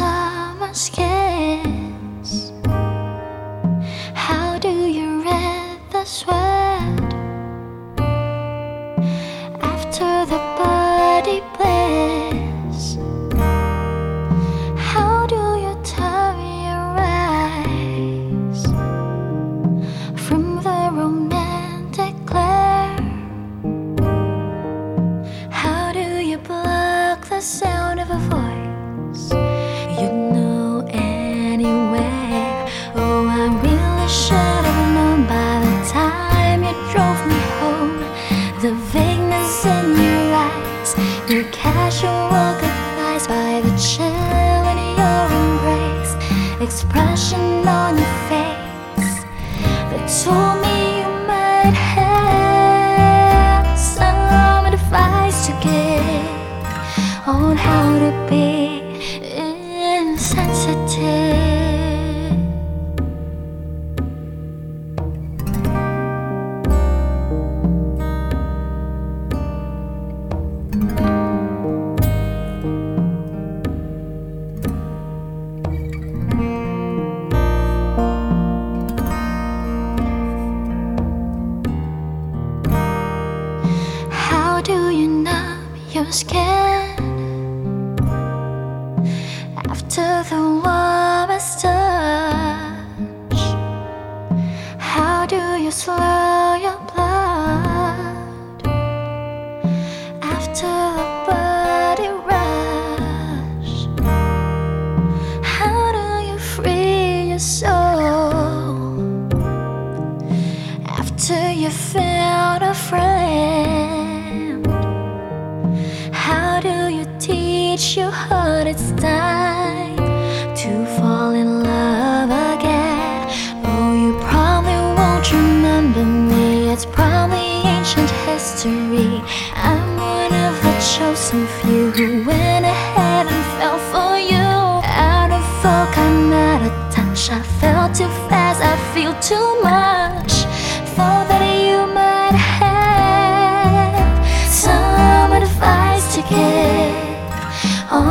a summer's? How do you rid the sweat after the body bliss? Expression on your face. That told me numb your skin reach your heart, it's time to fall in love again. Oh, you probably won't remember me, it's probably ancient history. I'm one of the chosen few who went ahead and fell for you. Out of focus, I'm out of touch. I fell too fast, I feel too much.